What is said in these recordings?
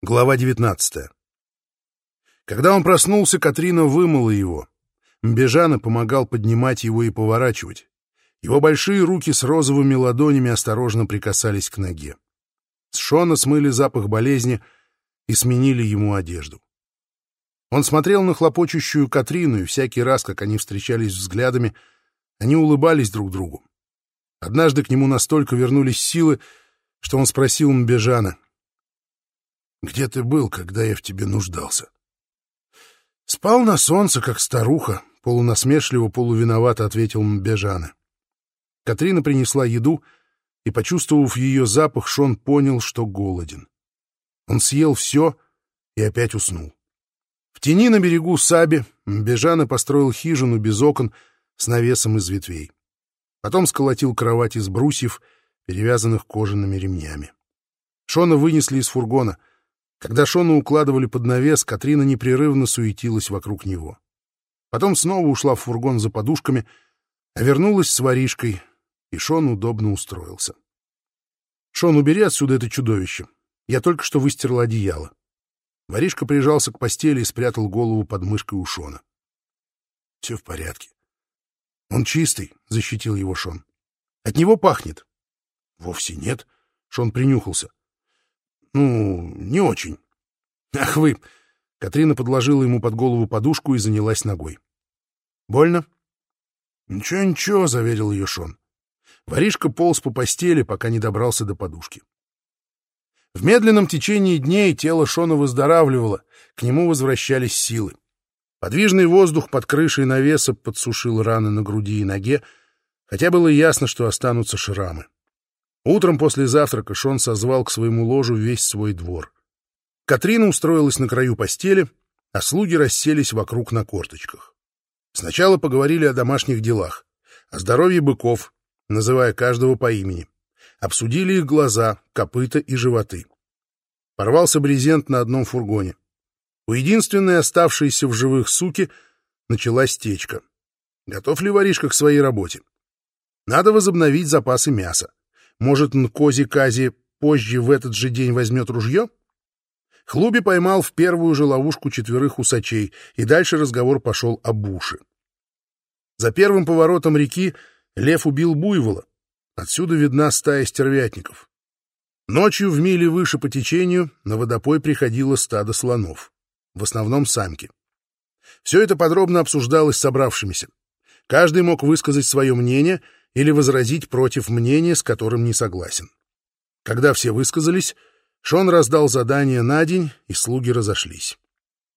Глава 19 Когда он проснулся, Катрина вымыла его. Мбежана помогал поднимать его и поворачивать. Его большие руки с розовыми ладонями осторожно прикасались к ноге. С Шона смыли запах болезни и сменили ему одежду. Он смотрел на хлопочущую Катрину, и всякий раз, как они встречались взглядами, они улыбались друг другу. Однажды к нему настолько вернулись силы, что он спросил Мбежана — где ты был, когда я в тебе нуждался? Спал на солнце, как старуха, полунасмешливо, полувиновато ответил Мбежана. Катрина принесла еду, и, почувствовав ее запах, Шон понял, что голоден. Он съел все и опять уснул. В тени на берегу Саби Мбежана построил хижину без окон с навесом из ветвей. Потом сколотил кровать из брусьев, перевязанных кожаными ремнями. Шона вынесли из фургона — когда Шона укладывали под навес, Катрина непрерывно суетилась вокруг него. Потом снова ушла в фургон за подушками, а вернулась с воришкой, и Шон удобно устроился. «Шон, убери отсюда это чудовище. Я только что выстирала одеяло». Воришка прижался к постели и спрятал голову под мышкой у Шона. «Все в порядке». «Он чистый», — защитил его Шон. «От него пахнет». «Вовсе нет», — Шон принюхался. Ну, не очень. Ах вы! Катрина подложила ему под голову подушку и занялась ногой. Больно? Ничего, ничего, заверил ее Шон. Воришка полз по постели, пока не добрался до подушки. В медленном течении дней тело Шона выздоравливало, к нему возвращались силы. Подвижный воздух под крышей навеса подсушил раны на груди и ноге, хотя было ясно, что останутся шрамы. Утром после завтрака Шон созвал к своему ложу весь свой двор. Катрина устроилась на краю постели, а слуги расселись вокруг на корточках. Сначала поговорили о домашних делах, о здоровье быков, называя каждого по имени. Обсудили их глаза, копыта и животы. Порвался брезент на одном фургоне. У единственной оставшейся в живых суки началась течка. Готов ли воришка к своей работе? Надо возобновить запасы мяса. Может, Нкози-Кази позже в этот же день возьмет ружье? Хлуби поймал в первую же ловушку четверых усачей, и дальше разговор пошел об уши. За первым поворотом реки лев убил буйвола. Отсюда видна стая стервятников. Ночью в миле выше по течению на водопой приходило стадо слонов, в основном самки. Все это подробно обсуждалось собравшимися. Каждый мог высказать свое мнение — или возразить против мнения, с которым не согласен. Когда все высказались, Шон раздал задание на день, и слуги разошлись.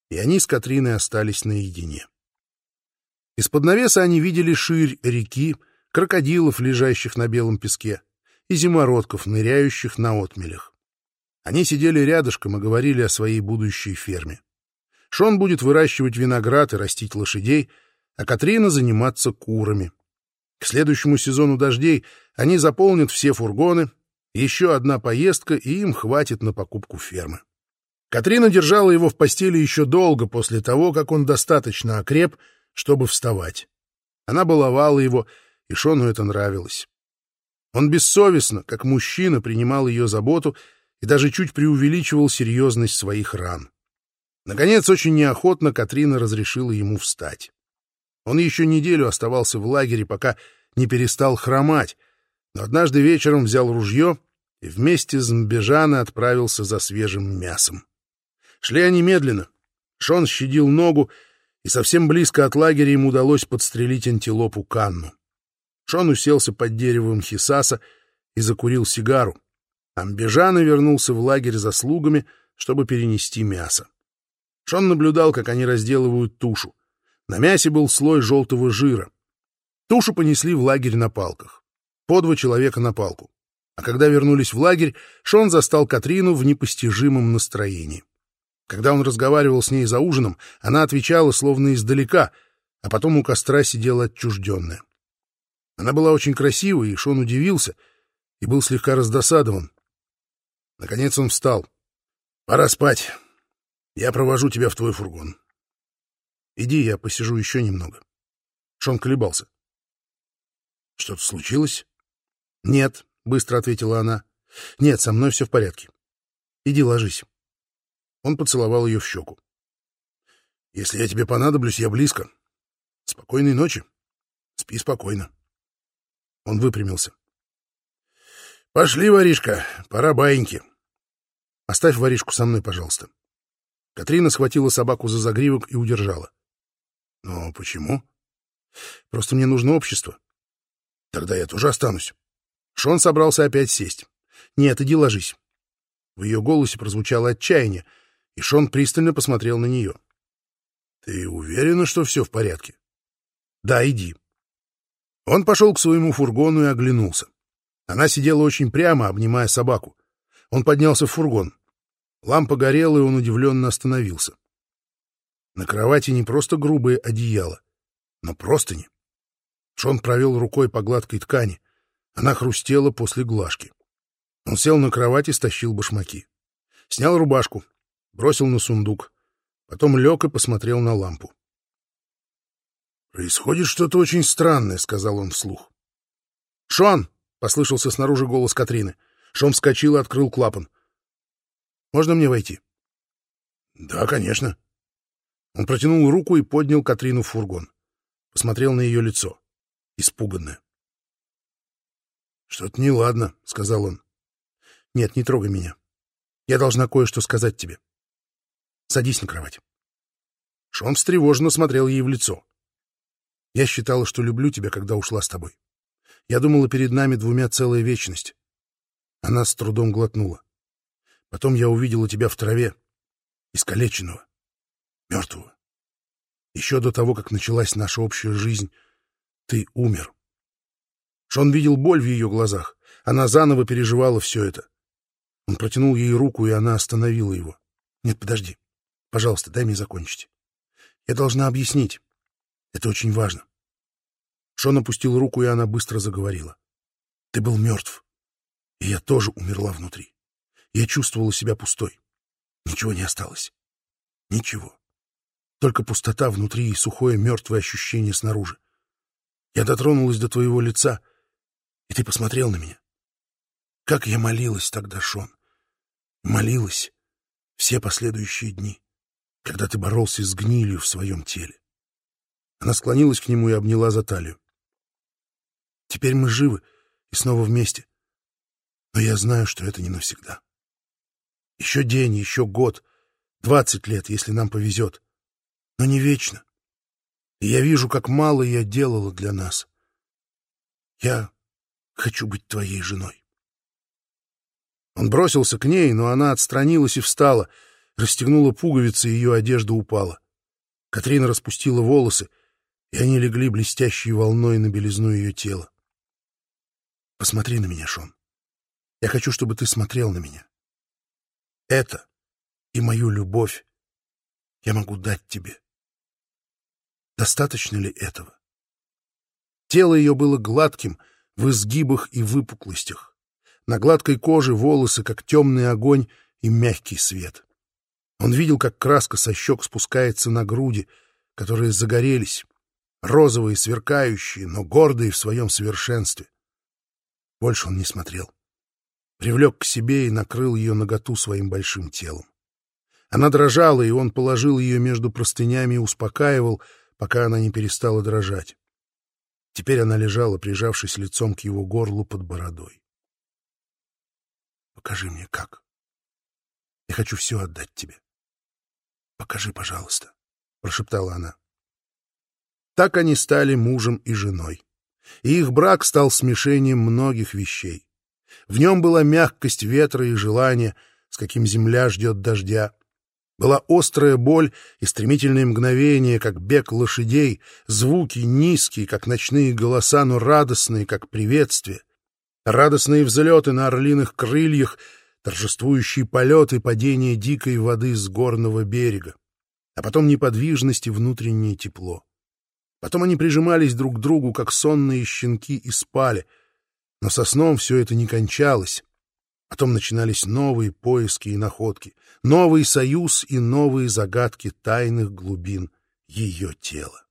И они с Катриной остались наедине. Из-под навеса они видели ширь реки, крокодилов, лежащих на белом песке, и зимородков, ныряющих на отмелях. Они сидели рядышком и говорили о своей будущей ферме. Шон будет выращивать виноград и растить лошадей, а Катрина заниматься курами. К следующему сезону дождей они заполнят все фургоны, еще одна поездка, и им хватит на покупку фермы. Катрина держала его в постели еще долго после того, как он достаточно окреп, чтобы вставать. Она баловала его, и Шону это нравилось. Он бессовестно, как мужчина, принимал ее заботу и даже чуть преувеличивал серьезность своих ран. Наконец, очень неохотно Катрина разрешила ему встать. Он еще неделю оставался в лагере, пока не перестал хромать, но однажды вечером взял ружье и вместе с Мбежана отправился за свежим мясом. Шли они медленно. Шон щадил ногу, и совсем близко от лагеря ему удалось подстрелить антилопу Канну. Шон уселся под деревом Хисаса и закурил сигару. Амбежана вернулся в лагерь за слугами, чтобы перенести мясо. Шон наблюдал, как они разделывают тушу. На мясе был слой желтого жира. Тушу понесли в лагерь на палках. По два человека на палку. А когда вернулись в лагерь, Шон застал Катрину в непостижимом настроении. Когда он разговаривал с ней за ужином, она отвечала словно издалека, а потом у костра сидела отчужденная. Она была очень красивой, и Шон удивился и был слегка раздосадован. Наконец он встал. «Пора спать. Я провожу тебя в твой фургон. Иди, я посижу еще немного. Шон колебался. Что-то случилось? Нет, быстро ответила она. Нет, со мной все в порядке. Иди ложись. Он поцеловал ее в щеку. «Если я тебе понадоблюсь, я близко. Спокойной ночи. Спи спокойно». Он выпрямился. «Пошли, воришка, пора баиньки. Оставь воришку со мной, пожалуйста». Катрина схватила собаку за загривок и удержала. «Но почему?» «Просто мне нужно общество». «Тогда я тоже останусь». Шон собрался опять сесть. «Нет, иди ложись». В ее голосе прозвучало отчаяние, и Шон пристально посмотрел на нее. «Ты уверена, что все в порядке?» «Да, иди». Он пошел к своему фургону и оглянулся. Она сидела очень прямо, обнимая собаку. Он поднялся в фургон. Лампа горела, и он удивленно остановился. На кровати не просто грубое одеяло, но простыни. Шон провел рукой по гладкой ткани. Она хрустела после глажки. Он сел на кровать и стащил башмаки. Снял рубашку, бросил на сундук. Потом лег и посмотрел на лампу. «Происходит что-то очень странное», — сказал он вслух. «Шон!» — послышался снаружи голос Катрины. Шон вскочил и открыл клапан. «Можно мне войти?» «Да, конечно». Он протянул руку и поднял Катрину в фургон. Посмотрел на ее лицо. Испуганное. «Что-то неладно», — сказал он. «Нет, не трогай меня. Я должна кое-что сказать тебе. Садись на кровать». Шон встревоженно смотрел ей в лицо. «Я считала, что люблю тебя, когда ушла с тобой. Я думала, перед нами двумя целая вечность». Она с трудом глотнула. Потом я увидела тебя в траве, искалеченного, мертвого. Еще до того, как началась наша общая жизнь, ты умер. Шон видел боль в ее глазах. Она заново переживала все это. Он протянул ей руку, и она остановила его. «Нет, подожди. Пожалуйста, дай мне закончить. Я должна объяснить. Это очень важно». Шон опустил руку, и она быстро заговорила. «Ты был мертв, и я тоже умерла внутри. Я чувствовала себя пустой. Ничего не осталось. Ничего. Только пустота внутри и сухое мертвое ощущение снаружи. Я дотронулась до твоего лица, и ты посмотрел на меня. Как я молилась тогда, Шон. Молилась все последующие дни, когда ты боролся с гнилью в своем теле. Она склонилась к нему и обняла за талию. Теперь мы живы и снова вместе. Но я знаю, что это не навсегда. Еще день, еще год, двадцать лет, если нам повезет. Но не вечно. И я вижу, как мало я делала для нас. Я хочу быть твоей женой. Он бросился к ней, но она отстранилась и встала, расстегнула пуговицы, и ее одежда упала. Катрина распустила волосы, и они легли блестящей волной на белизну ее тела. Посмотри на меня, Шон. Я хочу, чтобы ты смотрел на меня. Это и мою любовь я могу дать тебе. Достаточно ли этого? Тело ее было гладким, в изгибах и выпуклостях. На гладкой коже волосы, как темный огонь и мягкий свет. Он видел, как краска со щек спускается на груди, которые загорелись, розовые, сверкающие, но гордые в своем совершенстве. Больше он не смотрел привлек к себе и накрыл ее наготу своим большим телом. Она дрожала, и он положил ее между простынями и успокаивал, пока она не перестала дрожать. Теперь она лежала, прижавшись лицом к его горлу под бородой. «Покажи мне, как. Я хочу все отдать тебе. Покажи, пожалуйста», — прошептала она. Так они стали мужем и женой, и их брак стал смешением многих вещей. В нем была мягкость ветра и желание, с каким земля ждет дождя. Была острая боль и стремительные мгновения, как бег лошадей, звуки низкие, как ночные голоса, но радостные, как приветствие. Радостные взлеты на орлиных крыльях, торжествующие полеты падения дикой воды с горного берега. А потом неподвижность и внутреннее тепло. Потом они прижимались друг к другу, как сонные щенки, и спали — но со сном все это не кончалось. Потом начинались новые поиски и находки, новый союз и новые загадки тайных глубин ее тела.